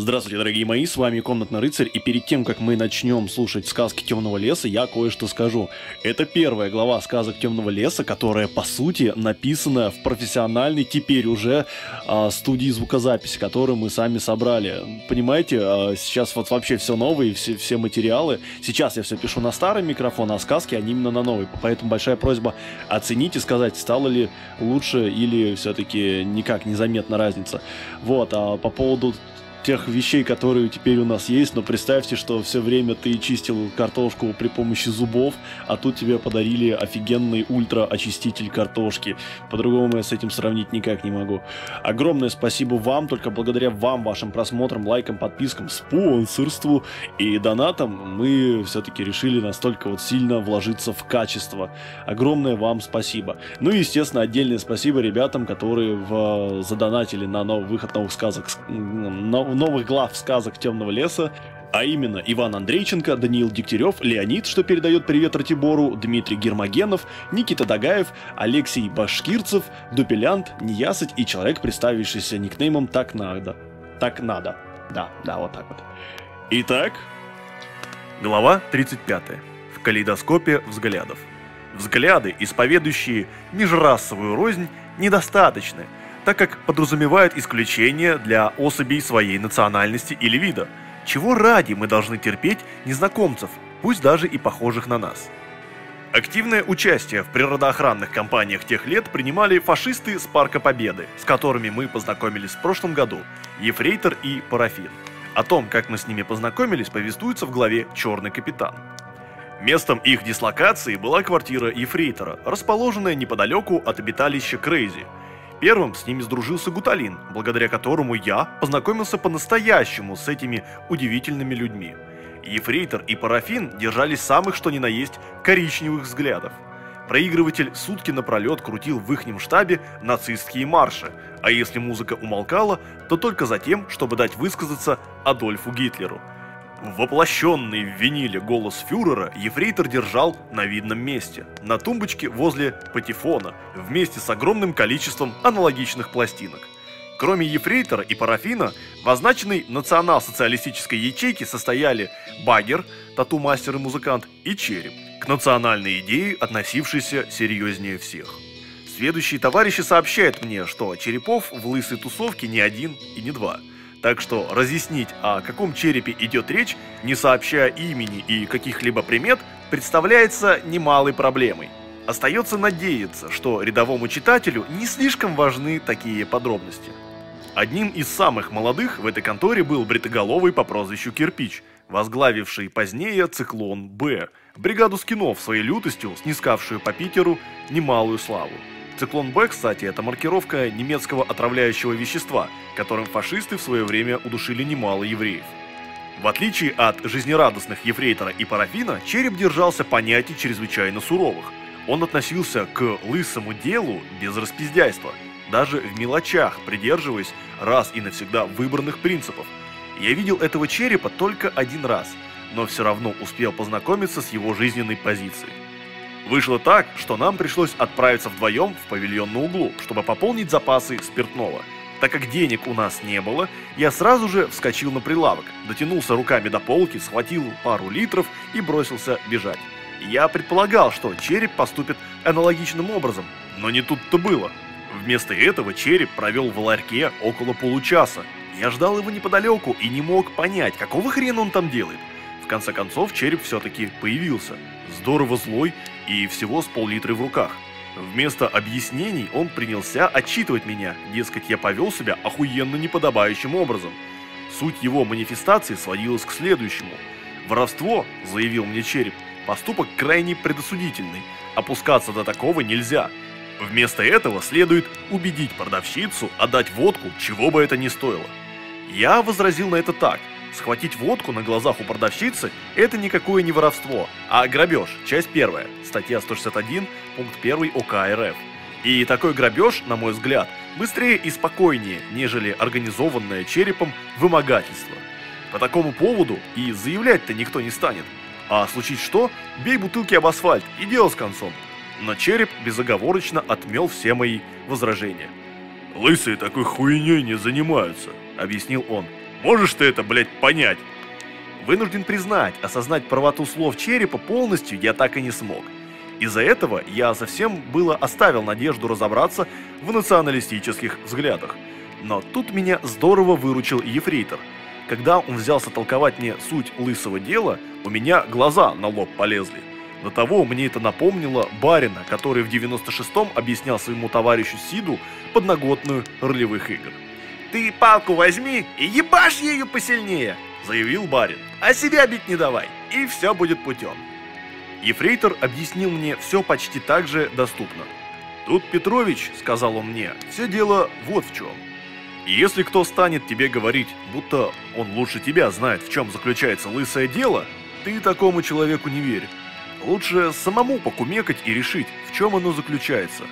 Здравствуйте, дорогие мои, с вами Комнатный рыцарь, и перед тем, как мы начнем слушать сказки Темного леса, я кое-что скажу. Это первая глава сказок Темного леса, которая, по сути, написана в профессиональной, теперь уже, э, студии звукозаписи, которую мы сами собрали. Понимаете, э, сейчас вот вообще все новые, все, все материалы. Сейчас я все пишу на старый микрофон, а сказки, они именно на новый. Поэтому большая просьба оценить и сказать, стало ли лучше или все-таки никак незаметна разница. Вот, а по поводу тех вещей, которые теперь у нас есть, но представьте, что все время ты чистил картошку при помощи зубов, а тут тебе подарили офигенный ультра-очиститель картошки. По-другому я с этим сравнить никак не могу. Огромное спасибо вам, только благодаря вам, вашим просмотрам, лайкам, подпискам, спонсорству и донатам мы все-таки решили настолько вот сильно вложиться в качество. Огромное вам спасибо. Ну и, естественно, отдельное спасибо ребятам, которые в, задонатили на новый выход новых сказок, на, новых глав сказок Темного леса, а именно Иван Андрейченко, Даниил Дегтярев, Леонид, что передает привет Ратибору, Дмитрий Гермогенов, Никита Дагаев, Алексей Башкирцев, Дупелянт, Неясыть и человек, представившийся никнеймом «Так надо». «Так надо». Да, да, вот так вот. Итак, глава 35. В калейдоскопе взглядов. Взгляды, исповедующие межрасовую рознь, недостаточны – так как подразумевает исключение для особей своей национальности или вида. Чего ради мы должны терпеть незнакомцев, пусть даже и похожих на нас? Активное участие в природоохранных кампаниях тех лет принимали фашисты с Парка Победы, с которыми мы познакомились в прошлом году, Ефрейтор и Парафин. О том, как мы с ними познакомились, повествуется в главе «Черный капитан». Местом их дислокации была квартира Ефрейтора, расположенная неподалеку от обиталища Крейзи – Первым с ними сдружился Гуталин, благодаря которому я познакомился по-настоящему с этими удивительными людьми. Ефрейтор и Парафин держались самых что ни на есть коричневых взглядов. Проигрыватель сутки напролет крутил в ихнем штабе нацистские марши, а если музыка умолкала, то только за тем, чтобы дать высказаться Адольфу Гитлеру – Воплощенный в виниле голос фюрера ефрейтор держал на видном месте, на тумбочке возле патефона, вместе с огромным количеством аналогичных пластинок. Кроме ефрейтора и парафина, в означенной национал-социалистической ячейке состояли Багер, тату-мастер и музыкант, и Череп, к национальной идее относившийся серьезнее всех. Следующие товарищи сообщают мне, что Черепов в лысой тусовке не один и не два – так что разъяснить, о каком черепе идет речь, не сообщая имени и каких-либо примет, представляется немалой проблемой. Остается надеяться, что рядовому читателю не слишком важны такие подробности. Одним из самых молодых в этой конторе был бритоголовый по прозвищу Кирпич, возглавивший позднее «Циклон Б», бригаду скинов своей лютостью, снискавшую по Питеру немалую славу. Циклон Б, кстати, это маркировка немецкого отравляющего вещества, которым фашисты в свое время удушили немало евреев. В отличие от жизнерадостных ефрейтора и парафина, череп держался понятий чрезвычайно суровых. Он относился к лысому делу без распиздяйства, даже в мелочах придерживаясь раз и навсегда выбранных принципов. Я видел этого черепа только один раз, но все равно успел познакомиться с его жизненной позицией. Вышло так, что нам пришлось отправиться вдвоем в павильон на углу, чтобы пополнить запасы спиртного. Так как денег у нас не было, я сразу же вскочил на прилавок, дотянулся руками до полки, схватил пару литров и бросился бежать. Я предполагал, что череп поступит аналогичным образом, но не тут-то было. Вместо этого череп провел в ларьке около получаса. Я ждал его неподалеку и не мог понять, какого хрена он там делает. В конце концов, череп все-таки появился. Здорово злой и всего с пол-литры в руках. Вместо объяснений он принялся отчитывать меня, дескать, я повел себя охуенно неподобающим образом. Суть его манифестации сводилась к следующему. «Воровство», — заявил мне череп, — «поступок крайне предосудительный. Опускаться до такого нельзя. Вместо этого следует убедить продавщицу отдать водку, чего бы это ни стоило». Я возразил на это так. Схватить водку на глазах у продавщицы – это никакое не воровство, а грабеж, часть первая, статья 161, пункт 1 УК РФ. И такой грабеж, на мой взгляд, быстрее и спокойнее, нежели организованное черепом вымогательство. По такому поводу и заявлять-то никто не станет. А случить что, бей бутылки об асфальт и дело с концом. Но череп безоговорочно отмел все мои возражения. «Лысые такой хуйней не занимаются», — объяснил он. Можешь ты это, блядь, понять? Вынужден признать, осознать правоту слов черепа полностью я так и не смог. Из-за этого я совсем было оставил надежду разобраться в националистических взглядах. Но тут меня здорово выручил Ефрейтор. Когда он взялся толковать мне суть лысого дела, у меня глаза на лоб полезли. До того мне это напомнило барина, который в 96-м объяснял своему товарищу Сиду подноготную ролевых игр. «Ты палку возьми и ебашь ею посильнее!» – заявил барин. «А себя бить не давай, и все будет путем». Ефрейтор объяснил мне все почти так же доступно. «Тут Петрович», – сказал он мне, – «все дело вот в чем. Если кто станет тебе говорить, будто он лучше тебя знает, в чем заключается лысое дело, ты такому человеку не верь. Лучше самому покумекать и решить, в чем оно заключается.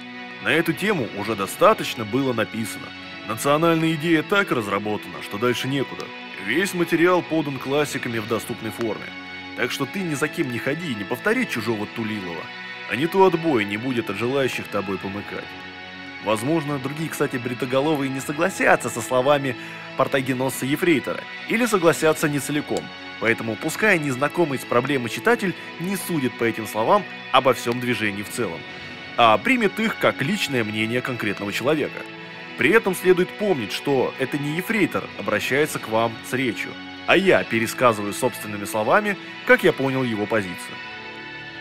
На эту тему уже достаточно было написано. Национальная идея так разработана, что дальше некуда. Весь материал подан классиками в доступной форме. Так что ты ни за кем не ходи и не повтори чужого Тулилова. А не то отбоя не будет от желающих тобой помыкать. Возможно, другие, кстати, бритоголовые не согласятся со словами портагеносца Ефрейтора, или согласятся не целиком – Поэтому пускай незнакомый с проблемой читатель не судит по этим словам обо всем движении в целом, а примет их как личное мнение конкретного человека. При этом следует помнить, что это не ефрейтор обращается к вам с речью, а я пересказываю собственными словами, как я понял его позицию.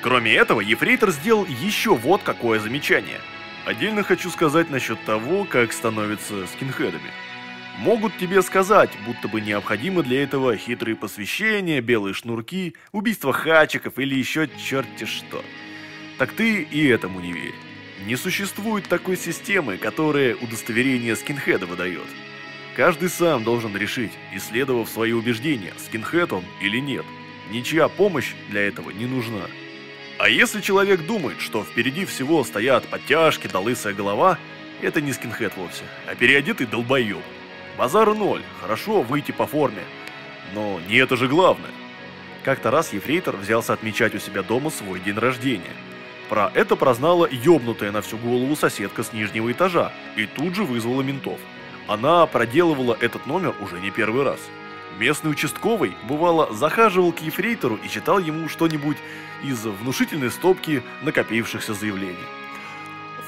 Кроме этого, ефрейтор сделал еще вот какое замечание. Отдельно хочу сказать насчет того, как становятся скинхедами. Могут тебе сказать, будто бы необходимы для этого хитрые посвящения, белые шнурки, убийство хачиков или еще черти что. Так ты и этому не верь. Не существует такой системы, которая удостоверение скинхеда выдает. Каждый сам должен решить, исследовав свои убеждения, скинхед он или нет. Ничья помощь для этого не нужна. А если человек думает, что впереди всего стоят подтяжки да лысая голова, это не скинхед вовсе, а переодетый долбоеб. Базара ноль, хорошо выйти по форме. Но не это же главное. Как-то раз ефрейтор взялся отмечать у себя дома свой день рождения. Про это прознала ёбнутая на всю голову соседка с нижнего этажа и тут же вызвала ментов. Она проделывала этот номер уже не первый раз. Местный участковый, бывало, захаживал к ефрейтору и читал ему что-нибудь из внушительной стопки накопившихся заявлений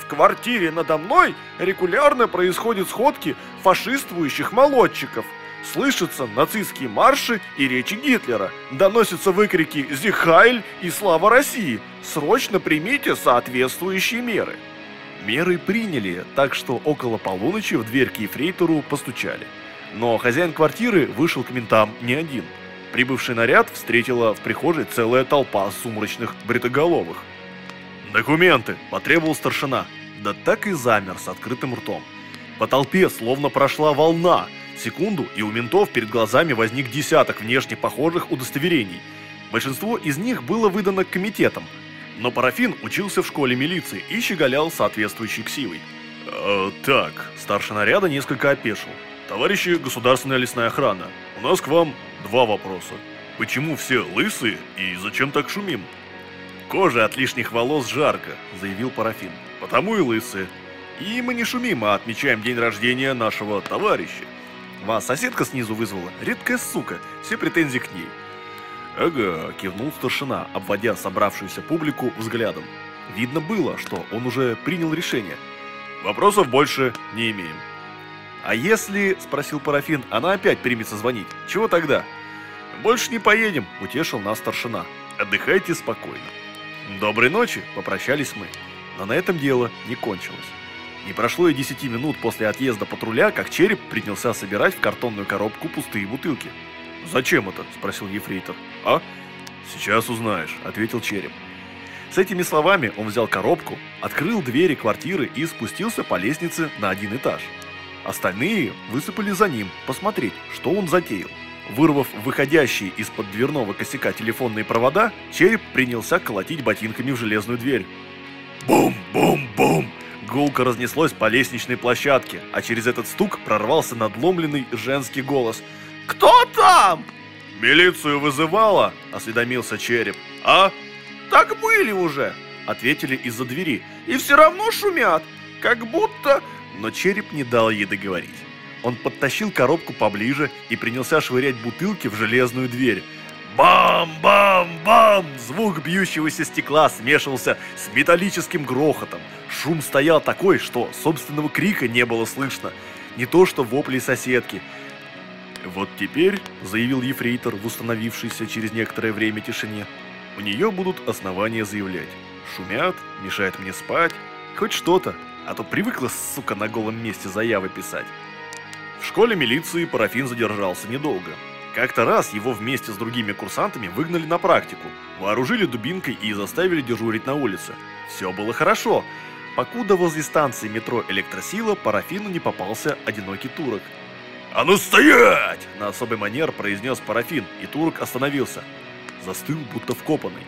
квартире надо мной регулярно происходят сходки фашистующих молодчиков. Слышатся нацистские марши и речи Гитлера. Доносятся выкрики «Зихайль» и «Слава России». Срочно примите соответствующие меры. Меры приняли, так что около полуночи в дверь к ефрейтору постучали. Но хозяин квартиры вышел к ментам не один. Прибывший наряд встретила в прихожей целая толпа сумрачных бритоголовых. «Документы!» – потребовал старшина да так и замер с открытым ртом. По толпе словно прошла волна. Секунду, и у ментов перед глазами возник десяток внешне похожих удостоверений. Большинство из них было выдано комитетом, но Парафин учился в школе милиции и щеголял соответствующей ксивой. «Э, «Так», старший наряда несколько опешил. «Товарищи государственная лесная охрана, у нас к вам два вопроса. Почему все лысые и зачем так шумим?» «Кожа от лишних волос жарко», — заявил Парафин потому и лысые. И мы не шумим, а отмечаем день рождения нашего товарища. Вас соседка снизу вызвала, редкая сука, все претензии к ней. Ага, кивнул старшина, обводя собравшуюся публику взглядом. Видно было, что он уже принял решение. Вопросов больше не имеем. А если, спросил Парафин, она опять примется звонить, чего тогда? Больше не поедем, утешил нас старшина. Отдыхайте спокойно. Доброй ночи, попрощались мы. Но на этом дело не кончилось. Не прошло и 10 минут после отъезда патруля, как череп принялся собирать в картонную коробку пустые бутылки. «Зачем это?» – спросил ефрейтор. «А? Сейчас узнаешь», – ответил череп. С этими словами он взял коробку, открыл двери квартиры и спустился по лестнице на один этаж. Остальные высыпали за ним посмотреть, что он затеял. Вырвав выходящие из-под дверного косяка телефонные провода, череп принялся колотить ботинками в железную дверь. Бум-бум-бум! Гулко разнеслось по лестничной площадке, а через этот стук прорвался надломленный женский голос. «Кто там?» «Милицию вызывала?» – осведомился Череп. «А?» «Так были уже!» – ответили из-за двери. «И все равно шумят, как будто...» Но Череп не дал ей договорить. Он подтащил коробку поближе и принялся швырять бутылки в железную дверь. Бам-бам-бам! Звук бьющегося стекла смешивался с металлическим грохотом. Шум стоял такой, что собственного крика не было слышно. Не то что вопли соседки. «Вот теперь», — заявил ефрейтор в установившейся через некоторое время тишине, «у нее будут основания заявлять. Шумят, мешают мне спать, хоть что-то, а то привыкла, сука, на голом месте заявы писать». В школе милиции парафин задержался недолго. Как-то раз его вместе с другими курсантами выгнали на практику, вооружили дубинкой и заставили дежурить на улице. Все было хорошо, покуда возле станции метро «Электросила» парафину не попался одинокий турок. «А ну стоять!» – на особый манер произнес парафин, и турок остановился. Застыл, будто вкопанный.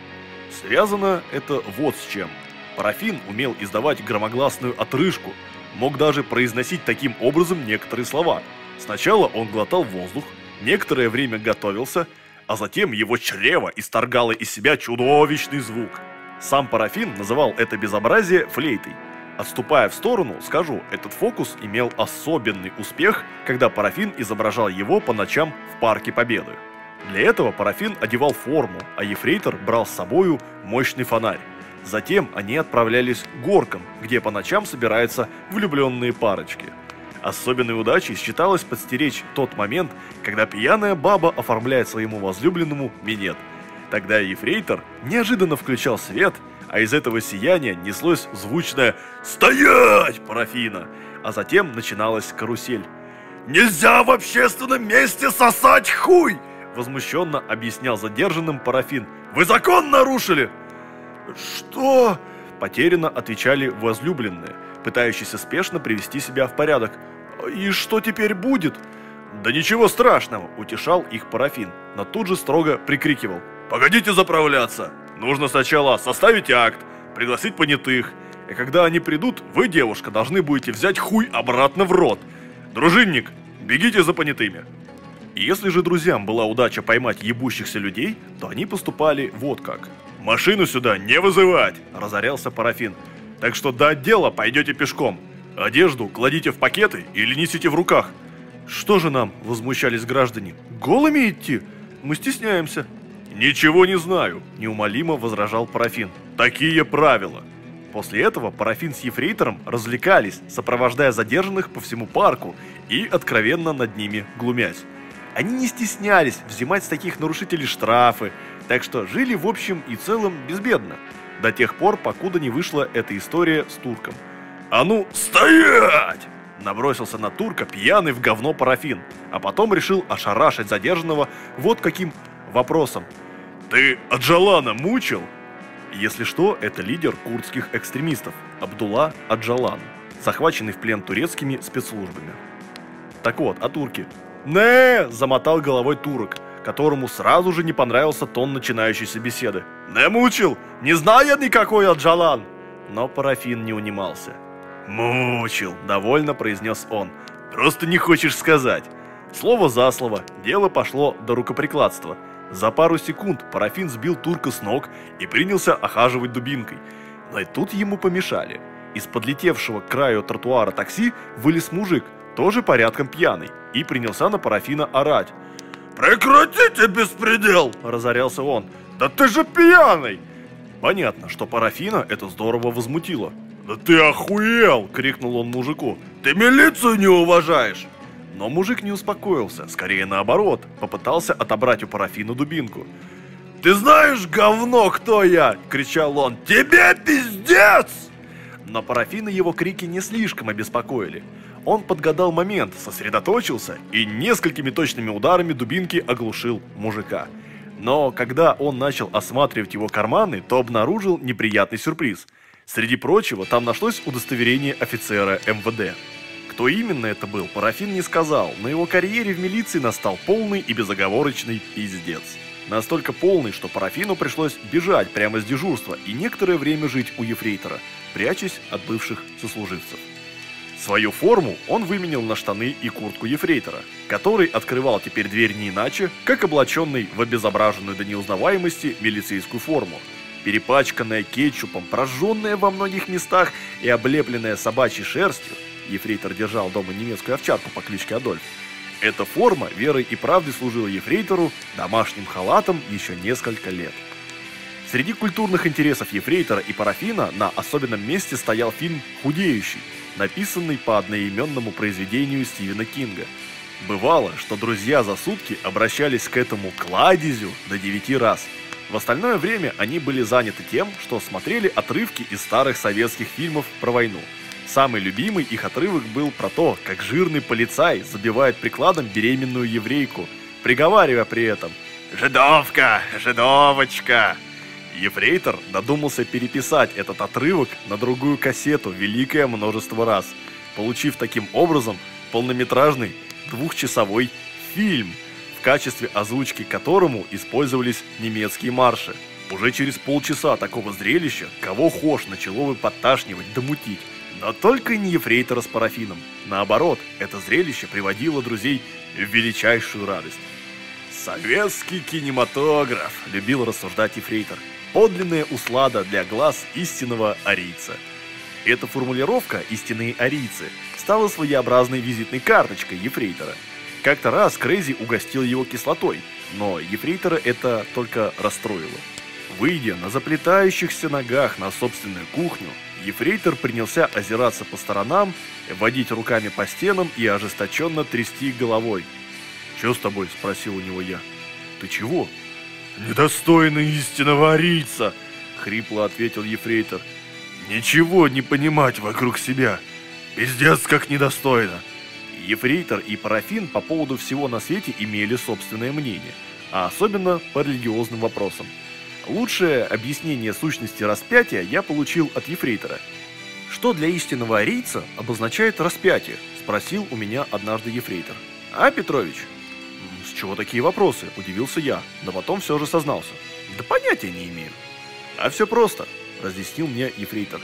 Связано это вот с чем. Парафин умел издавать громогласную отрыжку, мог даже произносить таким образом некоторые слова. Сначала он глотал воздух, некоторое время готовился, а затем его чрево исторгало из себя чудовищный звук. Сам парафин называл это безобразие флейтой. Отступая в сторону, скажу, этот фокус имел особенный успех, когда парафин изображал его по ночам в Парке Победы. Для этого парафин одевал форму, а ефрейтор брал с собою мощный фонарь. Затем они отправлялись к горкам, где по ночам собираются влюбленные парочки – Особенной удачей считалось подстеречь тот момент, когда пьяная баба оформляет своему возлюбленному минет. Тогда ефрейтор неожиданно включал свет, а из этого сияния неслось звучное «Стоять!» парафина, а затем начиналась карусель. «Нельзя в общественном месте сосать хуй!» Возмущенно объяснял задержанным парафин. «Вы закон нарушили!» «Что?» Потерянно отвечали возлюбленные, пытающиеся спешно привести себя в порядок. «И что теперь будет?» «Да ничего страшного», – утешал их парафин, но тут же строго прикрикивал. «Погодите заправляться! Нужно сначала составить акт, пригласить понятых, и когда они придут, вы, девушка, должны будете взять хуй обратно в рот. Дружинник, бегите за понятыми!» Если же друзьям была удача поймать ебущихся людей, то они поступали вот как. «Машину сюда не вызывать!» – разорялся парафин. «Так что до отдела пойдете пешком, Одежду кладите в пакеты или несите в руках. Что же нам, возмущались граждане, голыми идти? Мы стесняемся. Ничего не знаю, неумолимо возражал парафин. Такие правила. После этого парафин с ефрейтором развлекались, сопровождая задержанных по всему парку и откровенно над ними глумясь. Они не стеснялись взимать с таких нарушителей штрафы, так что жили в общем и целом безбедно, до тех пор, покуда не вышла эта история с турком – «А ну, стоять!» Набросился на турка пьяный в говно парафин, а потом решил ошарашить задержанного вот каким вопросом. «Ты Аджалана мучил?» Если что, это лидер курдских экстремистов Абдулла Аджалан, захваченный в плен турецкими спецслужбами. Так вот, о турке. «Не!» – замотал головой турок, которому сразу же не понравился тон начинающейся беседы. «Не мучил! Не знаю никакой Аджалан!» Но парафин не унимался. «Мучил», — довольно произнес он. «Просто не хочешь сказать». Слово за слово, дело пошло до рукоприкладства. За пару секунд парафин сбил турка с ног и принялся охаживать дубинкой. Но и тут ему помешали. Из подлетевшего к краю тротуара такси вылез мужик, тоже порядком пьяный, и принялся на парафина орать. «Прекратите беспредел!» – разорялся он. «Да ты же пьяный!» Понятно, что парафина это здорово возмутило. «Да ты охуел!» – крикнул он мужику. «Ты милицию не уважаешь!» Но мужик не успокоился, скорее наоборот, попытался отобрать у парафина дубинку. «Ты знаешь, говно, кто я?» – кричал он. «Тебе пиздец!» Но парафина его крики не слишком обеспокоили. Он подгадал момент, сосредоточился и несколькими точными ударами дубинки оглушил мужика. Но когда он начал осматривать его карманы, то обнаружил неприятный сюрприз – Среди прочего, там нашлось удостоверение офицера МВД. Кто именно это был, парафин не сказал, но его карьере в милиции настал полный и безоговорочный пиздец. Настолько полный, что парафину пришлось бежать прямо с дежурства и некоторое время жить у ефрейтора, прячась от бывших сослуживцев. Свою форму он выменил на штаны и куртку ефрейтора, который открывал теперь дверь не иначе, как облаченный в обезображенную до неузнаваемости милицейскую форму, перепачканная кетчупом, прожженная во многих местах и облепленная собачьей шерстью, Ефрейтор держал дома немецкую овчарку по кличке Адольф. Эта форма верой и правдой служила Ефрейтору домашним халатом еще несколько лет. Среди культурных интересов Ефрейтора и Парафина на особенном месте стоял фильм «Худеющий», написанный по одноименному произведению Стивена Кинга. Бывало, что друзья за сутки обращались к этому кладезю до девяти раз. В остальное время они были заняты тем, что смотрели отрывки из старых советских фильмов про войну – Самый любимый их отрывок был про то, как жирный полицай забивает прикладом беременную еврейку, приговаривая при этом «Жидовка! Жидовочка!». Ефрейтор додумался переписать этот отрывок на другую кассету великое множество раз, получив таким образом полнометражный двухчасовой фильм, качестве озвучки которому использовались немецкие марши. Уже через полчаса такого зрелища кого хошь начало бы подташнивать да мутить. Но только не ефрейтора с парафином. Наоборот, это зрелище приводило друзей в величайшую радость. «Советский кинематограф», — любил рассуждать ефрейтор. «Подлинная услада для глаз истинного арийца». Эта формулировка «истинные арийцы» стала своеобразной визитной карточкой ефрейтора. Как-то раз Крейзи угостил его кислотой, но ефрейтора это только расстроило. Выйдя на заплетающихся ногах на собственную кухню, Ефрейтор принялся озираться по сторонам, водить руками по стенам и ожесточенно трясти головой. «Че с тобой?» – спросил у него я. «Ты чего?» «Недостойный истинного арийца!» – хрипло ответил Ефрейтор. «Ничего не понимать вокруг себя. Пиздец как недостойно!» Ефрейтор и Парафин по поводу всего на свете имели собственное мнение, а особенно по религиозным вопросам – Лучшее объяснение сущности распятия я получил от ефрейтора. «Что для истинного арийца обозначает распятие?» – спросил у меня однажды ефрейтор. «А, Петрович?» «С чего такие вопросы?» – удивился я, но потом все же сознался. «Да понятия не имею». «А все просто», – разъяснил мне ефрейтор.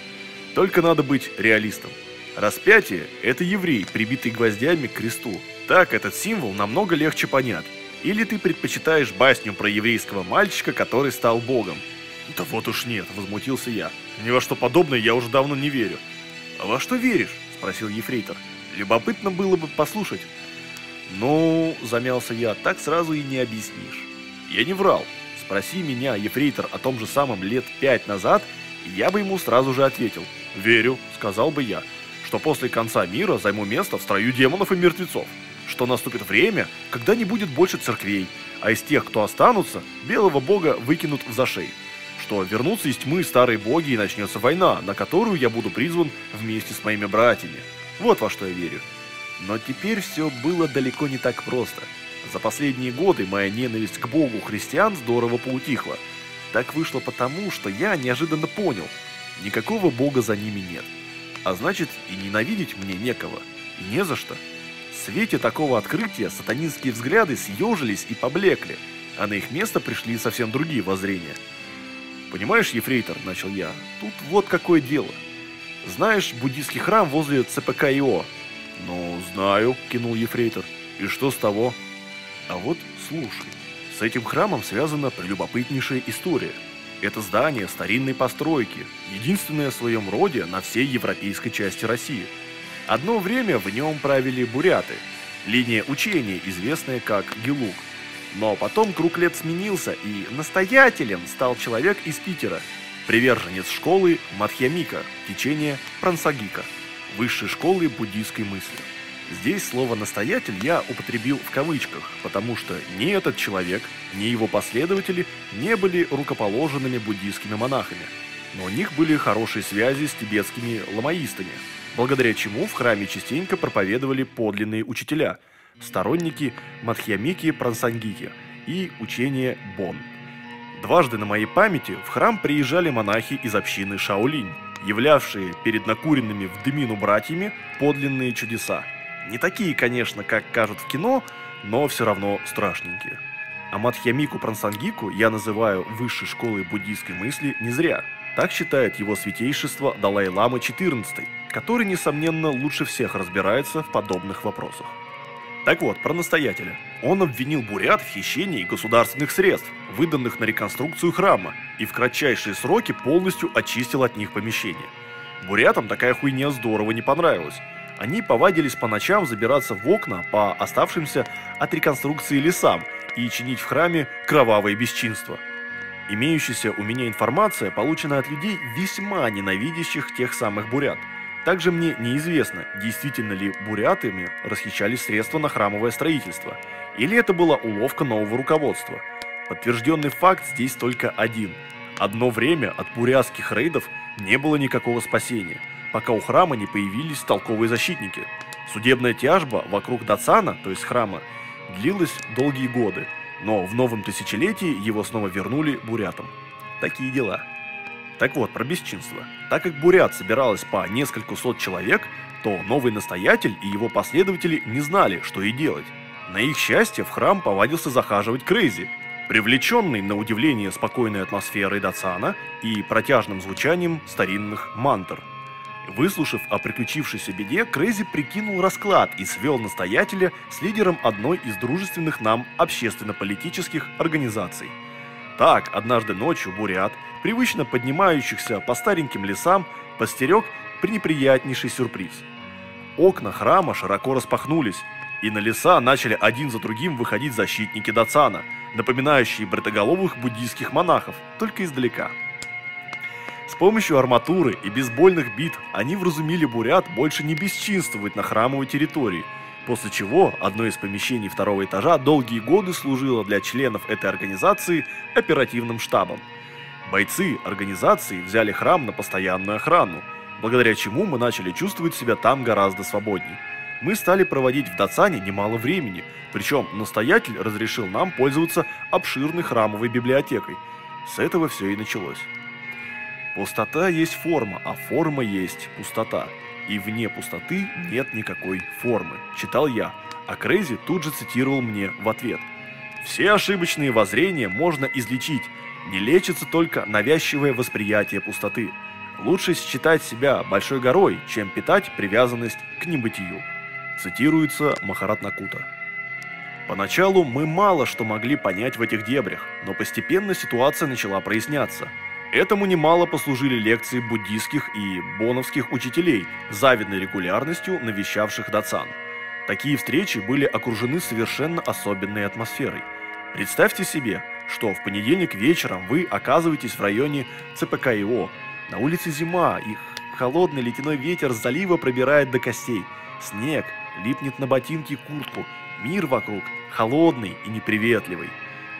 «Только надо быть реалистом. Распятие – это еврей, прибитый гвоздями к кресту. Так этот символ намного легче понять. Или ты предпочитаешь басню про еврейского мальчика, который стал богом? Да вот уж нет, возмутился я. Ни во что подобное я уже давно не верю. А во что веришь? Спросил ефрейтор. Любопытно было бы послушать. Ну, замялся я, так сразу и не объяснишь. Я не врал. Спроси меня, ефрейтор, о том же самом лет пять назад, я бы ему сразу же ответил. Верю, сказал бы я, что после конца мира займу место в строю демонов и мертвецов что наступит время, когда не будет больше церквей, а из тех, кто останутся, белого бога выкинут в зашей. Что вернутся из тьмы старые боги и начнется война, на которую я буду призван вместе с моими братьями. Вот во что я верю. Но теперь все было далеко не так просто. За последние годы моя ненависть к богу христиан здорово поутихла. Так вышло потому, что я неожиданно понял, никакого бога за ними нет. А значит, и ненавидеть мне некого, и не за что свете такого открытия сатанинские взгляды съежились и поблекли, а на их место пришли совсем другие воззрения. «Понимаешь, ефрейтор», — начал я, — «тут вот какое дело. Знаешь буддийский храм возле ЦПК ИО?» «Ну, знаю», — кинул ефрейтор. «И что с того?» «А вот слушай, с этим храмом связана прелюбопытнейшая история. Это здание старинной постройки, единственное в своем роде на всей европейской части России — Одно время в нем правили буряты, линия учения, известная как Гелук. Но потом круг лет сменился, и настоятелем стал человек из Питера, приверженец школы Мадхьямика, течения Прансагика, высшей школы буддийской мысли. Здесь слово «настоятель» я употребил в кавычках, потому что ни этот человек, ни его последователи не были рукоположенными буддийскими монахами, но у них были хорошие связи с тибетскими ламаистами, благодаря чему в храме частенько проповедовали подлинные учителя, сторонники Мадхьямики Прансангики и учения Бон. Дважды на моей памяти в храм приезжали монахи из общины Шаолинь, являвшие перед накуренными в дымину братьями подлинные чудеса. Не такие, конечно, как кажут в кино, но все равно страшненькие. А Мадхьямику Прансангику я называю высшей школой буддийской мысли не зря – так считает его святейшество Далай-Лама XIV, который, несомненно, лучше всех разбирается в подобных вопросах. Так вот, про настоятеля. Он обвинил бурят в хищении государственных средств, выданных на реконструкцию храма, и в кратчайшие сроки полностью очистил от них помещение. Бурятам такая хуйня здорово не понравилась. Они повадились по ночам забираться в окна по оставшимся от реконструкции лесам и чинить в храме кровавое бесчинство. Имеющаяся у меня информация получена от людей, весьма ненавидящих тех самых бурят. Также мне неизвестно, действительно ли бурятами расхищались средства на храмовое строительство, или это была уловка нового руководства. Подтвержденный факт здесь только один. Одно время от бурятских рейдов не было никакого спасения – пока у храма не появились толковые защитники. Судебная тяжба вокруг Дацана, то есть храма, длилась долгие годы, но в новом тысячелетии его снова вернули бурятам. Такие дела. Так вот, про бесчинство. Так как бурят собиралось по нескольку сот человек, то новый настоятель и его последователи не знали, что и делать. На их счастье в храм повадился захаживать Крейзи, привлеченный на удивление спокойной атмосферой Дацана и протяжным звучанием старинных мантр – Выслушав о приключившейся беде, Крейзи прикинул расклад и свел настоятеля с лидером одной из дружественных нам общественно-политических организаций. Так, однажды ночью Бурят, привычно поднимающихся по стареньким лесам, постерег пренеприятнейший сюрприз. Окна храма широко распахнулись, и на леса начали один за другим выходить защитники Дацана, напоминающие бритоголовых буддийских монахов, только издалека. С помощью арматуры и бейсбольных бит они вразумили бурят больше не бесчинствовать на храмовой территории, после чего одно из помещений второго этажа долгие годы служило для членов этой организации оперативным штабом. Бойцы организации взяли храм на постоянную охрану, благодаря чему мы начали чувствовать себя там гораздо свободней. Мы стали проводить в Дацане немало времени, причем настоятель разрешил нам пользоваться обширной храмовой библиотекой. С этого все и началось. Пустота есть форма, а форма есть пустота. И вне пустоты нет никакой формы, читал я, а Крейзи тут же цитировал мне в ответ. Все ошибочные воззрения можно излечить, не лечится только навязчивое восприятие пустоты. Лучше считать себя большой горой, чем питать привязанность к небытию. Цитируется Махарат Накута. Поначалу мы мало что могли понять в этих дебрях, но постепенно ситуация начала проясняться – Этому немало послужили лекции буддийских и боновских учителей, завидной регулярностью навещавших Дацан. Такие встречи были окружены совершенно особенной атмосферой. Представьте себе, что в понедельник вечером вы оказываетесь в районе ЦПКИО. На улице зима, и холодный ледяной ветер с залива пробирает до костей. Снег липнет на ботинки куртку. Мир вокруг холодный и неприветливый.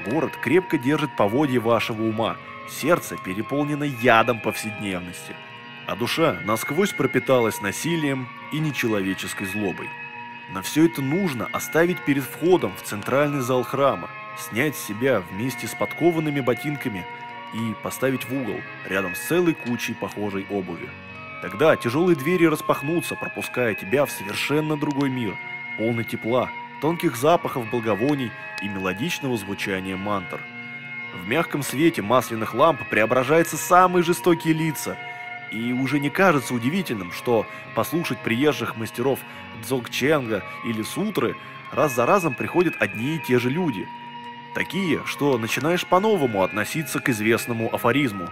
Город крепко держит поводье вашего ума – Сердце переполнено ядом повседневности, а душа насквозь пропиталась насилием и нечеловеческой злобой. На все это нужно оставить перед входом в центральный зал храма, снять с себя вместе с подкованными ботинками и поставить в угол, рядом с целой кучей похожей обуви. Тогда тяжелые двери распахнутся, пропуская тебя в совершенно другой мир, полный тепла, тонких запахов благовоний и мелодичного звучания мантр – в мягком свете масляных ламп преображаются самые жестокие лица. И уже не кажется удивительным, что послушать приезжих мастеров Дзогченга или Сутры раз за разом приходят одни и те же люди. Такие, что начинаешь по-новому относиться к известному афоризму.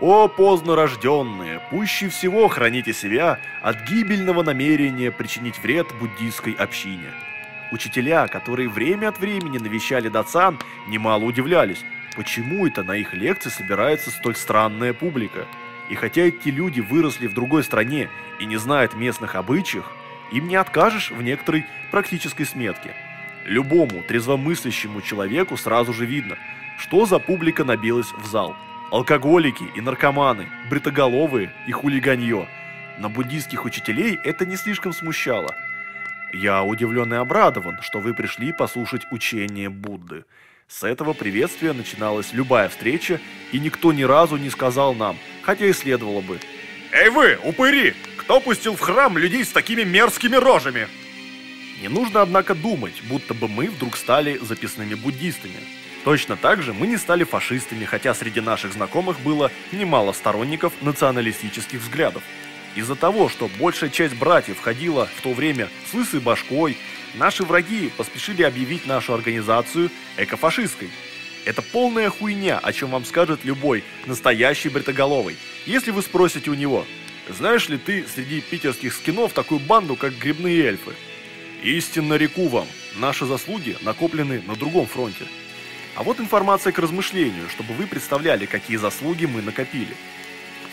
«О, поздно рожденные, пуще всего храните себя от гибельного намерения причинить вред буддийской общине». Учителя, которые время от времени навещали Дацан, немало удивлялись, почему это на их лекции собирается столь странная публика. И хотя эти люди выросли в другой стране и не знают местных обычаев, им не откажешь в некоторой практической сметке. Любому трезвомыслящему человеку сразу же видно, что за публика набилась в зал. Алкоголики и наркоманы, бритоголовые и хулиганье. На буддийских учителей это не слишком смущало. Я удивлен и обрадован, что вы пришли послушать учение Будды. С этого приветствия начиналась любая встреча, и никто ни разу не сказал нам, хотя и следовало бы. «Эй вы, упыри! Кто пустил в храм людей с такими мерзкими рожами?» Не нужно, однако, думать, будто бы мы вдруг стали записными буддистами. Точно так же мы не стали фашистами, хотя среди наших знакомых было немало сторонников националистических взглядов. Из-за того, что большая часть братьев ходила в то время с лысой башкой, Наши враги поспешили объявить нашу организацию экофашистской. Это полная хуйня, о чем вам скажет любой настоящий бритоголовый, если вы спросите у него. Знаешь ли ты среди питерских скинов такую банду, как грибные эльфы? Истинно реку вам, наши заслуги накоплены на другом фронте. А вот информация к размышлению, чтобы вы представляли, какие заслуги мы накопили.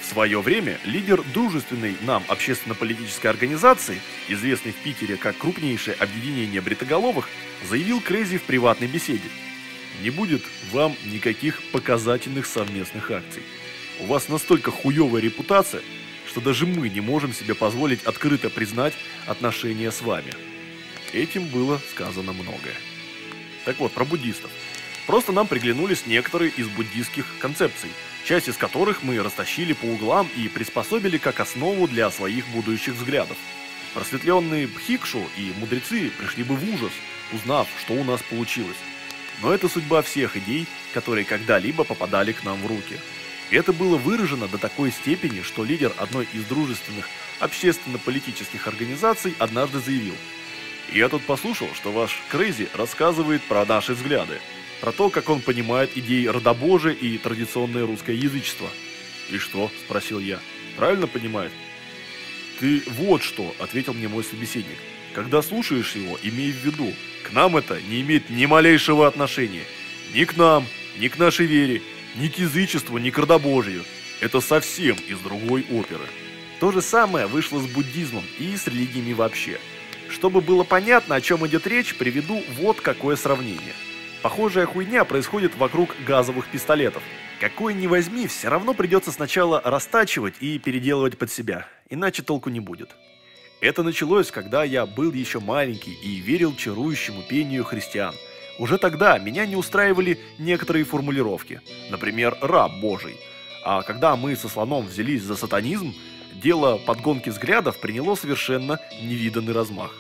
В свое время лидер дружественной нам общественно-политической организации, известный в Питере как крупнейшее объединение бритоголовых, заявил Крейзи в приватной беседе. Не будет вам никаких показательных совместных акций. У вас настолько хуевая репутация, что даже мы не можем себе позволить открыто признать отношения с вами. Этим было сказано многое. Так вот, про буддистов. Просто нам приглянулись некоторые из буддистских концепций, часть из которых мы растащили по углам и приспособили как основу для своих будущих взглядов. Просветленные бхикшу и мудрецы пришли бы в ужас, узнав, что у нас получилось. Но это судьба всех идей, которые когда-либо попадали к нам в руки. Это было выражено до такой степени, что лидер одной из дружественных общественно-политических организаций однажды заявил «Я тут послушал, что ваш Крейзи рассказывает про наши взгляды, про то, как он понимает идеи родобожия и традиционное русское язычество». «И что?» – спросил я. «Правильно понимает?» «Ты вот что», – ответил мне мой собеседник. «Когда слушаешь его, имей в виду, к нам это не имеет ни малейшего отношения. Ни к нам, ни к нашей вере, ни к язычеству, ни к родобожию. Это совсем из другой оперы. То же самое вышло с буддизмом и с религиями вообще. Чтобы было понятно, о чем идет речь, приведу вот какое сравнение. Похожая хуйня происходит вокруг газовых пистолетов. Какой ни возьми, все равно придется сначала растачивать и переделывать под себя, иначе толку не будет. Это началось, когда я был еще маленький и верил чарующему пению христиан – уже тогда меня не устраивали некоторые формулировки, например, «раб Божий». А когда мы со слоном взялись за сатанизм, дело подгонки взглядов приняло совершенно невиданный размах.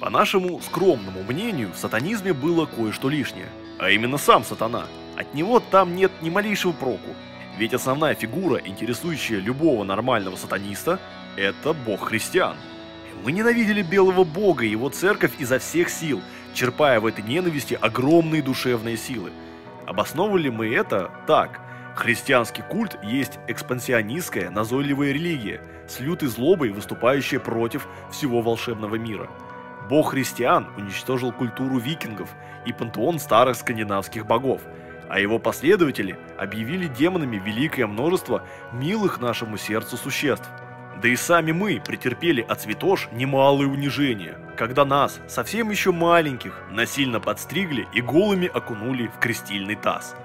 По нашему скромному мнению, в сатанизме было кое-что лишнее, а именно сам сатана. От него там нет ни малейшего проку, ведь основная фигура, интересующая любого нормального сатаниста, это бог христиан. Мы ненавидели белого бога и его церковь изо всех сил – черпая в этой ненависти огромные душевные силы. Обосновывали мы это так. Христианский культ есть экспансионистская, назойливая религия, с лютой злобой, выступающая против всего волшебного мира. Бог христиан уничтожил культуру викингов и пантеон старых скандинавских богов, а его последователи объявили демонами великое множество милых нашему сердцу существ – да и сами мы претерпели от святош немалые унижения, когда нас, совсем еще маленьких, насильно подстригли и голыми окунули в крестильный таз.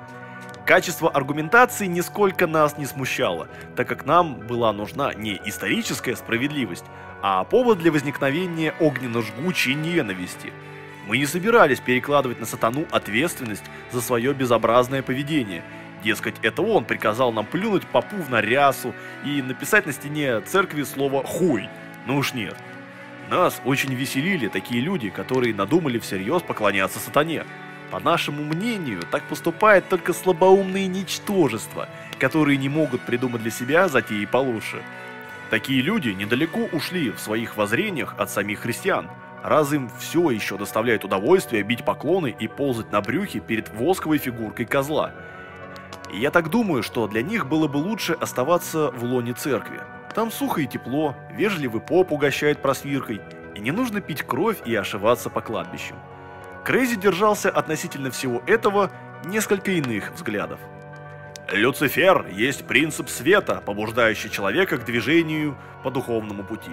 Качество аргументации нисколько нас не смущало, так как нам была нужна не историческая справедливость, а повод для возникновения огненно-жгучей ненависти. Мы не собирались перекладывать на сатану ответственность за свое безобразное поведение – Дескать, это он приказал нам плюнуть попу в нарясу и написать на стене церкви слово «хуй». Ну уж нет. Нас очень веселили такие люди, которые надумали всерьез поклоняться сатане. По нашему мнению, так поступает только слабоумные ничтожества, которые не могут придумать для себя затеи получше. Такие люди недалеко ушли в своих воззрениях от самих христиан, раз им все еще доставляет удовольствие бить поклоны и ползать на брюхе перед восковой фигуркой козла – и я так думаю, что для них было бы лучше оставаться в лоне церкви. Там сухо и тепло, вежливый поп угощает просвиркой, и не нужно пить кровь и ошиваться по кладбищам. Крейзи держался относительно всего этого несколько иных взглядов. Люцифер есть принцип света, побуждающий человека к движению по духовному пути,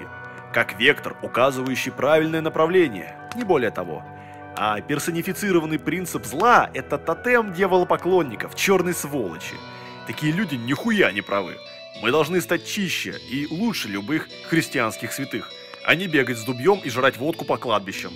как вектор, указывающий правильное направление, не более того – а персонифицированный принцип зла – это тотем дьяволопоклонников, черной сволочи. Такие люди нихуя не правы. Мы должны стать чище и лучше любых христианских святых, а не бегать с дубьем и жрать водку по кладбищам.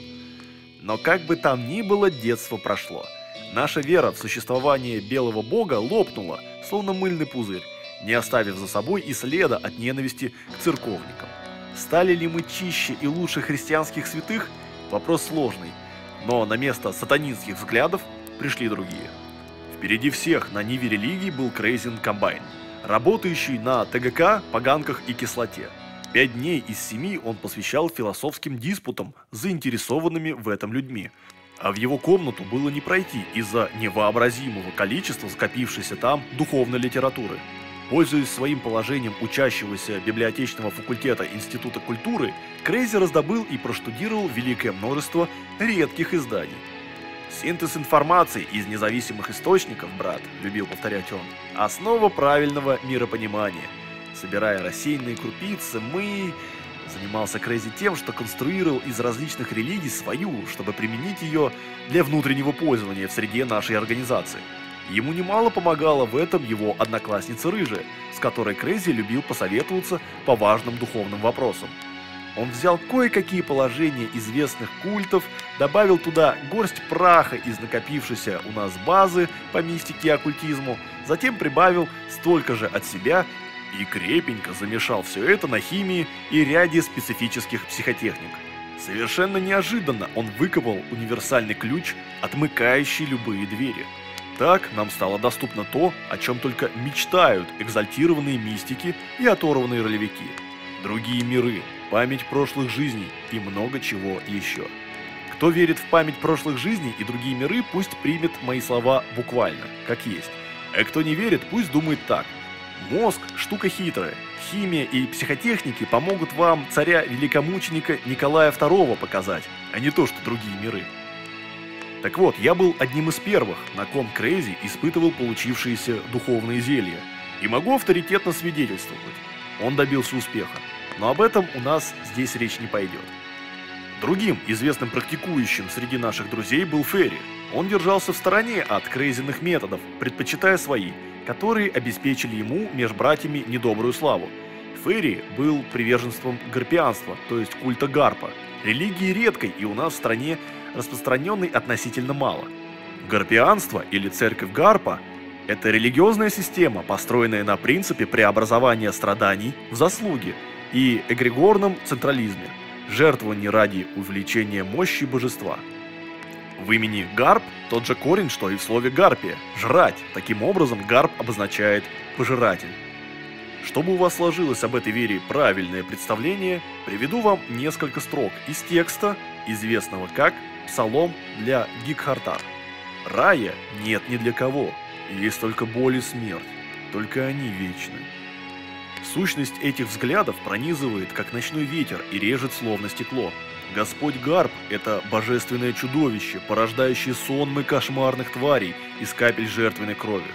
Но как бы там ни было, детство прошло. Наша вера в существование белого бога лопнула, словно мыльный пузырь, не оставив за собой и следа от ненависти к церковникам. Стали ли мы чище и лучше христианских святых? Вопрос сложный – но на место сатанинских взглядов пришли другие. Впереди всех на ниве религии был Крейзин Комбайн, работающий на ТГК, поганках и кислоте. Пять дней из семи он посвящал философским диспутам с заинтересованными в этом людьми, а в его комнату было не пройти из-за невообразимого количества скопившейся там духовной литературы. Пользуясь своим положением учащегося библиотечного факультета Института культуры, Крейзи раздобыл и проштудировал великое множество редких изданий. «Синтез информации из независимых источников, брат», – любил повторять он, – «основа правильного миропонимания. Собирая рассеянные крупицы, мы Занимался Крейзи тем, что конструировал из различных религий свою, чтобы применить ее для внутреннего пользования в среде нашей организации. Ему немало помогала в этом его одноклассница Рыжая, с которой Крейзи любил посоветоваться по важным духовным вопросам. Он взял кое-какие положения известных культов, добавил туда горсть праха из накопившейся у нас базы по мистике и оккультизму, затем прибавил столько же от себя и крепенько замешал все это на химии и ряде специфических психотехник. Совершенно неожиданно он выковал универсальный ключ, отмыкающий любые двери. Так нам стало доступно то, о чем только мечтают экзальтированные мистики и оторванные ролевики. Другие миры, память прошлых жизней и много чего еще. Кто верит в память прошлых жизней и другие миры, пусть примет мои слова буквально, как есть. А кто не верит, пусть думает так – Мозг – штука хитрая. Химия и психотехники помогут вам царя великомученика Николая II показать, а не то, что другие миры. Так вот, я был одним из первых, на ком Крейзи испытывал получившиеся духовные зелья. И могу авторитетно свидетельствовать. Он добился успеха. Но об этом у нас здесь речь не пойдет. Другим известным практикующим среди наших друзей был Ферри. Он держался в стороне от крейзенных методов, предпочитая свои – которые обеспечили ему между братьями недобрую славу. Ферри был приверженством гарпианства, то есть культа гарпа, религии редкой и у нас в стране распространенной относительно мало. Гарпианство или церковь гарпа – это религиозная система, построенная на принципе преобразования страданий в заслуги и эгрегорном централизме, жертвовании ради увеличения мощи божества – в имени гарп тот же корень, что и в слове гарпия – жрать. Таким образом, гарп обозначает пожиратель. Чтобы у вас сложилось об этой вере правильное представление, приведу вам несколько строк из текста, известного как «Псалом для Гикхартар». Рая нет ни для кого, есть только боль и смерть, только они вечны. Сущность этих взглядов пронизывает, как ночной ветер, и режет словно стекло. Господь Гарп – это божественное чудовище, порождающее сонмы кошмарных тварей из капель жертвенной крови.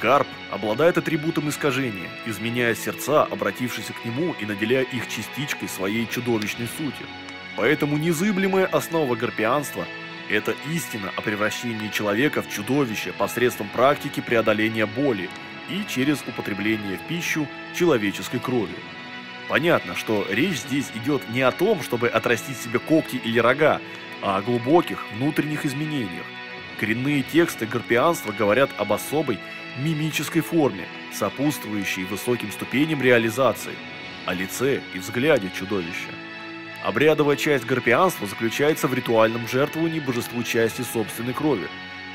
Гарп обладает атрибутом искажения, изменяя сердца, обратившиеся к нему и наделяя их частичкой своей чудовищной сути. Поэтому незыблемая основа гарпианства – это истина о превращении человека в чудовище посредством практики преодоления боли и через употребление в пищу человеческой крови. Понятно, что речь здесь идет не о том, чтобы отрастить себе когти или рога, а о глубоких внутренних изменениях. Коренные тексты гарпианства говорят об особой мимической форме, сопутствующей высоким ступеням реализации, о лице и взгляде чудовища. Обрядовая часть гарпианства заключается в ритуальном жертвовании божеству части собственной крови.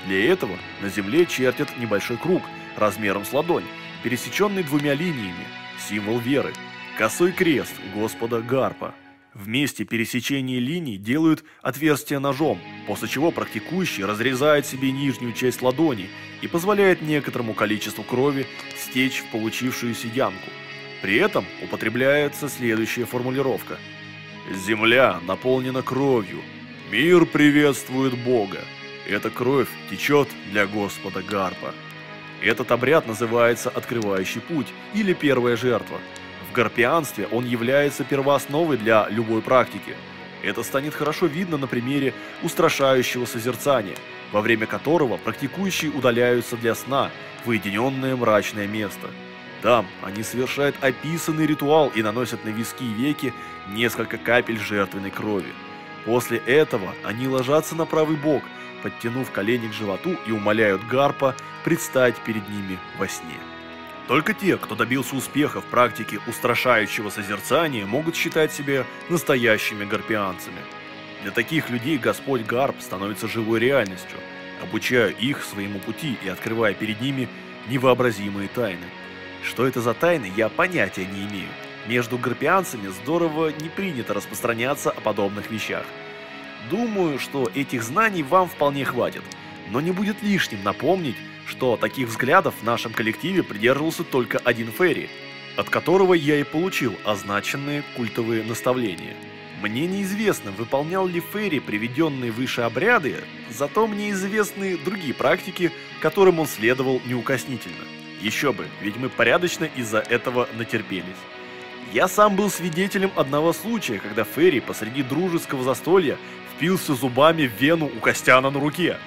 Для этого на земле чертят небольшой круг размером с ладонь, пересеченный двумя линиями, символ веры – Косой крест Господа Гарпа. В месте пересечения линий делают отверстие ножом, после чего практикующий разрезает себе нижнюю часть ладони и позволяет некоторому количеству крови стечь в получившуюся ямку. При этом употребляется следующая формулировка. «Земля наполнена кровью. Мир приветствует Бога. Эта кровь течет для Господа Гарпа». Этот обряд называется «открывающий путь» или «первая жертва», в гарпианстве он является первоосновой для любой практики. Это станет хорошо видно на примере устрашающего созерцания, во время которого практикующие удаляются для сна в уединенное мрачное место. Там они совершают описанный ритуал и наносят на виски и веки несколько капель жертвенной крови. После этого они ложатся на правый бок, подтянув колени к животу и умоляют гарпа предстать перед ними во сне. Только те, кто добился успеха в практике устрашающего созерцания, могут считать себя настоящими гарпианцами. Для таких людей Господь Гарп становится живой реальностью, обучая их своему пути и открывая перед ними невообразимые тайны. Что это за тайны, я понятия не имею. Между гарпианцами здорово не принято распространяться о подобных вещах. Думаю, что этих знаний вам вполне хватит, но не будет лишним напомнить, что таких взглядов в нашем коллективе придерживался только один Ферри, от которого я и получил означенные культовые наставления. Мне неизвестно, выполнял ли Ферри приведенные выше обряды, зато мне известны другие практики, которым он следовал неукоснительно. Еще бы, ведь мы порядочно из-за этого натерпелись. Я сам был свидетелем одного случая, когда Ферри посреди дружеского застолья впился зубами в вену у Костяна на руке.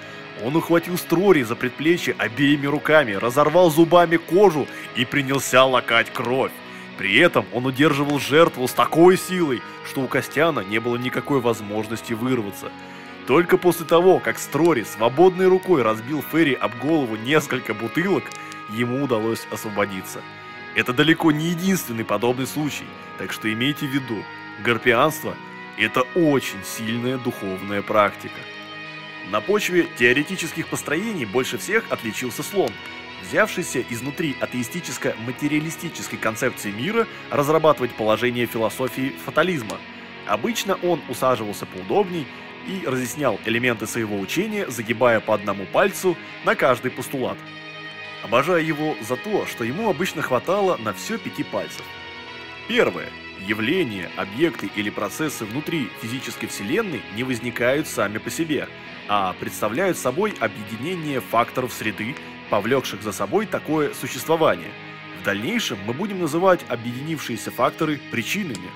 Он ухватил Строри за предплечье обеими руками, разорвал зубами кожу и принялся лакать кровь. При этом он удерживал жертву с такой силой, что у Костяна не было никакой возможности вырваться. Только после того, как Строри свободной рукой разбил Ферри об голову несколько бутылок, ему удалось освободиться. Это далеко не единственный подобный случай, так что имейте в виду, гарпианство – это очень сильная духовная практика. На почве теоретических построений больше всех отличился слон, взявшийся изнутри атеистическо-материалистической концепции мира разрабатывать положение философии фатализма. Обычно он усаживался поудобней и разъяснял элементы своего учения, загибая по одному пальцу на каждый постулат. Обожаю его за то, что ему обычно хватало на все пяти пальцев. Первое. Явления, объекты или процессы внутри физической вселенной не возникают сами по себе, а представляют собой объединение факторов среды, повлекших за собой такое существование. В дальнейшем мы будем называть объединившиеся факторы причинами,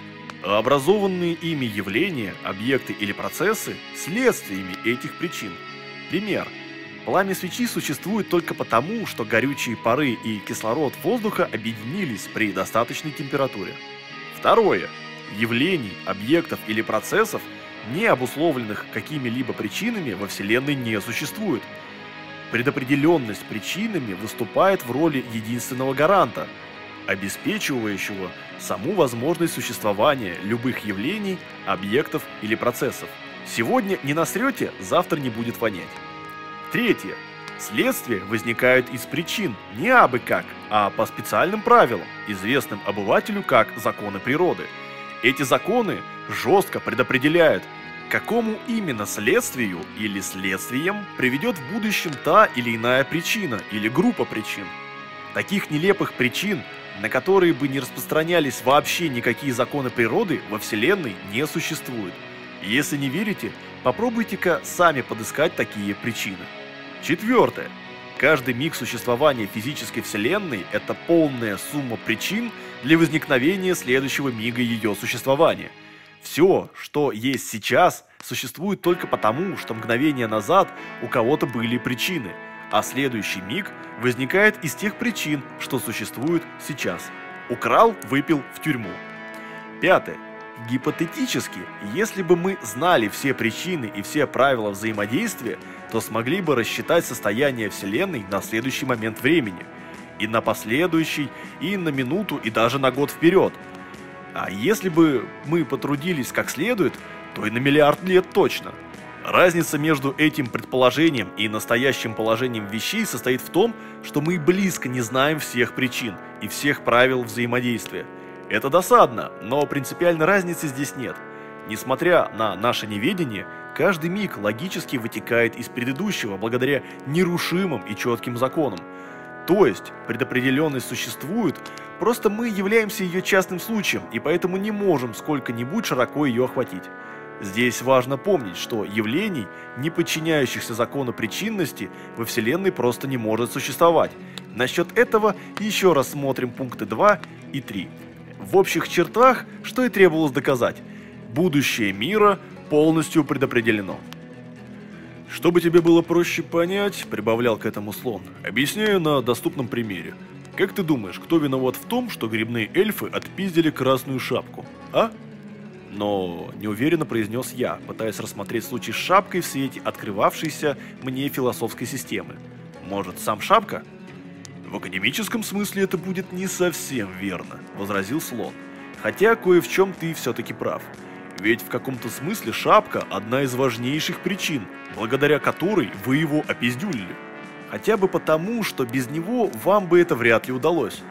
образованные ими явления, объекты или процессы – следствиями этих причин. Пример – Пламя свечи существует только потому, что горючие пары и кислород воздуха объединились при достаточной температуре. Второе. Явлений, объектов или процессов, не обусловленных какими-либо причинами, во Вселенной не существует. Предопределенность причинами выступает в роли единственного гаранта, обеспечивающего саму возможность существования любых явлений, объектов или процессов. Сегодня не насрете, завтра не будет вонять. Третье. Следствия возникают из причин не абы как, а по специальным правилам, известным обывателю как законы природы. Эти законы жестко предопределяют, к какому именно следствию или следствием приведет в будущем та или иная причина или группа причин. Таких нелепых причин, на которые бы не распространялись вообще никакие законы природы, во Вселенной не существует. Если не верите, попробуйте-ка сами подыскать такие причины. Четвертое. Каждый миг существования физической вселенной – это полная сумма причин для возникновения следующего мига ее существования. Все, что есть сейчас, существует только потому, что мгновение назад у кого-то были причины, а следующий миг возникает из тех причин, что существуют сейчас. Украл, выпил в тюрьму. Пятое. Гипотетически, если бы мы знали все причины и все правила взаимодействия, то смогли бы рассчитать состояние Вселенной на следующий момент времени, и на последующий, и на минуту, и даже на год вперед. А если бы мы потрудились как следует, то и на миллиард лет точно. Разница между этим предположением и настоящим положением вещей состоит в том, что мы близко не знаем всех причин и всех правил взаимодействия. Это досадно, но принципиальной разницы здесь нет. Несмотря на наше неведение, каждый миг логически вытекает из предыдущего благодаря нерушимым и четким законам. То есть, предопределенность существует, просто мы являемся ее частным случаем и поэтому не можем сколько-нибудь широко ее охватить. Здесь важно помнить, что явлений, не подчиняющихся закону причинности, во Вселенной просто не может существовать. Насчет этого еще раз смотрим пункты 2 и 3. В общих чертах, что и требовалось доказать, будущее мира полностью предопределено. Чтобы тебе было проще понять, прибавлял к этому слон, объясняю на доступном примере. Как ты думаешь, кто виноват в том, что грибные эльфы отпиздили красную шапку, а? Но неуверенно произнес я, пытаясь рассмотреть случай с шапкой в свете открывавшейся мне философской системы. Может, сам шапка? В академическом смысле это будет не совсем верно, возразил слон. Хотя кое в чем ты все-таки прав. Ведь в каком-то смысле шапка – одна из важнейших причин, благодаря которой вы его опиздюлили. Хотя бы потому, что без него вам бы это вряд ли удалось.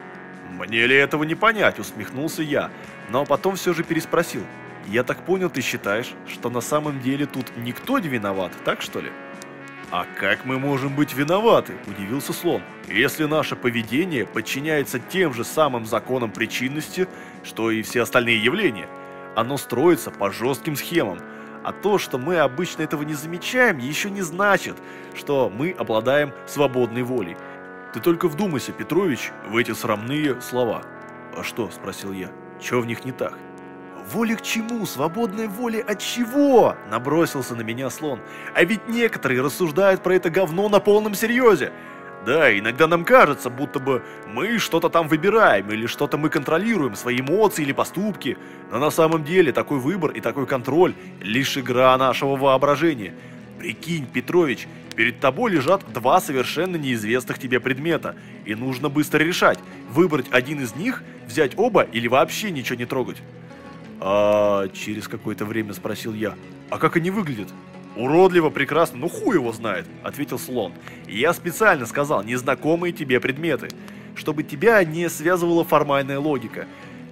«Мне ли этого не понять?» – усмехнулся я, но потом все же переспросил. «Я так понял, ты считаешь, что на самом деле тут никто не виноват, так что ли?» «А как мы можем быть виноваты?» – удивился слон. «Если наше поведение подчиняется тем же самым законам причинности, что и все остальные явления. Оно строится по жестким схемам. А то, что мы обычно этого не замечаем, еще не значит, что мы обладаем свободной волей. Ты только вдумайся, Петрович, в эти срамные слова». «А что?» – спросил я. «Че в них не так?» «Воля к чему? Свободная воля от чего?» – набросился на меня слон. «А ведь некоторые рассуждают про это говно на полном серьезе. Да, иногда нам кажется, будто бы мы что-то там выбираем, или что-то мы контролируем, свои эмоции или поступки. Но на самом деле такой выбор и такой контроль – лишь игра нашего воображения. Прикинь, Петрович, перед тобой лежат два совершенно неизвестных тебе предмета, и нужно быстро решать, выбрать один из них, взять оба или вообще ничего не трогать. А через какое-то время спросил я, а как они выглядят? «Уродливо, прекрасно, ну хуй его знает», — ответил слон. Я специально сказал незнакомые тебе предметы, чтобы тебя не связывала формальная логика.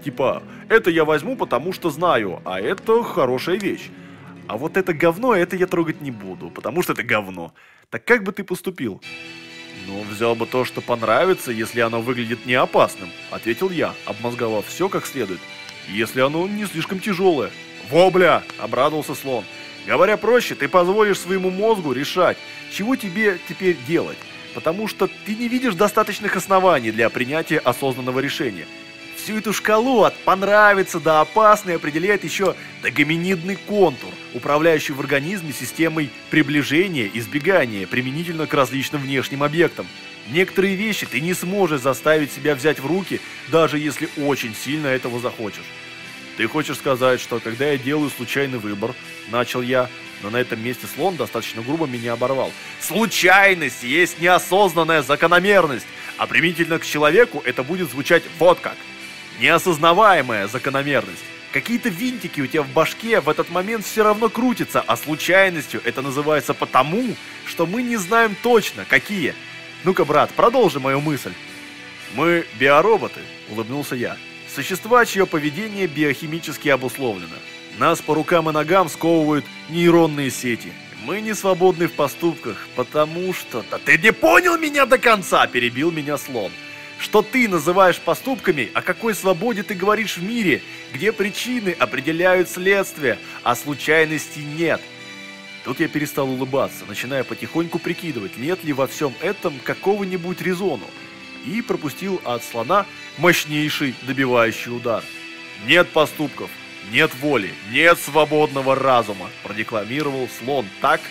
Типа, это я возьму, потому что знаю, а это хорошая вещь. А вот это говно, это я трогать не буду, потому что это говно. Так как бы ты поступил? Ну, взял бы то, что понравится, если оно выглядит не опасным, ответил я, обмозговав все как следует если оно не слишком тяжелое. «Вобля!» – обрадовался слон. «Говоря проще, ты позволишь своему мозгу решать, чего тебе теперь делать, потому что ты не видишь достаточных оснований для принятия осознанного решения. Всю эту шкалу от «понравится» до «опасный» определяет еще догоминидный контур, управляющий в организме системой приближения избегания применительно к различным внешним объектам. Некоторые вещи ты не сможешь заставить себя взять в руки, даже если очень сильно этого захочешь. Ты хочешь сказать, что когда я делаю случайный выбор, начал я, но на этом месте слон достаточно грубо меня оборвал. Случайность есть неосознанная закономерность, а примительно к человеку это будет звучать вот как. Неосознаваемая закономерность. Какие-то винтики у тебя в башке в этот момент все равно крутятся, а случайностью это называется потому, что мы не знаем точно, какие – ну-ка, брат, продолжи мою мысль. Мы биороботы, улыбнулся я. Существа, чье поведение биохимически обусловлено. Нас по рукам и ногам сковывают нейронные сети. Мы не свободны в поступках, потому что... Да ты не понял меня до конца, перебил меня слон. Что ты называешь поступками, о какой свободе ты говоришь в мире, где причины определяют следствие, а случайностей нет – Тут я перестал улыбаться, начиная потихоньку прикидывать, нет ли во всем этом какого-нибудь резону, и пропустил от слона мощнейший добивающий удар. «Нет поступков, нет воли, нет свободного разума», продекламировал слон так,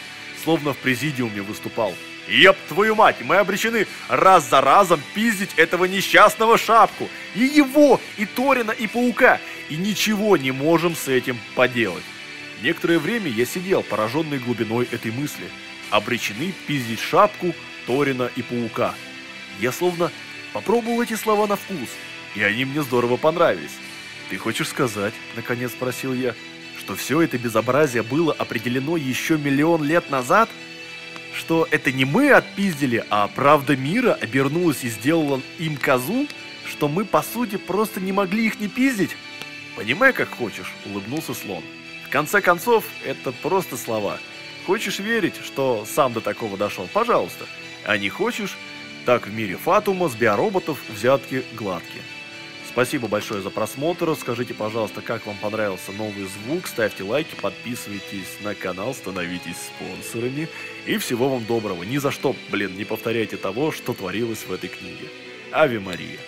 словно в президиуме выступал. «Еп, твою мать, мы обречены раз за разом пиздить этого несчастного шапку, и его, и Торина, и Паука, и ничего не можем с этим поделать». Некоторое время я сидел, пораженный глубиной этой мысли. Обречены пиздить шапку, Торина и Паука. Я словно попробовал эти слова на вкус, и они мне здорово понравились. «Ты хочешь сказать, — наконец спросил я, — что все это безобразие было определено еще миллион лет назад? Что это не мы отпиздили, а правда мира обернулась и сделала им козу? Что мы, по сути, просто не могли их не пиздить?» «Понимай, как хочешь», — улыбнулся слон. В конце концов, это просто слова. Хочешь верить, что сам до такого дошел? Пожалуйста. А не хочешь? Так в мире Фатума с биороботов взятки гладкие. Спасибо большое за просмотр. Скажите, пожалуйста, как вам понравился новый звук. Ставьте лайки, подписывайтесь на канал, становитесь спонсорами. И всего вам доброго. Ни за что, блин, не повторяйте того, что творилось в этой книге. Ави Мария.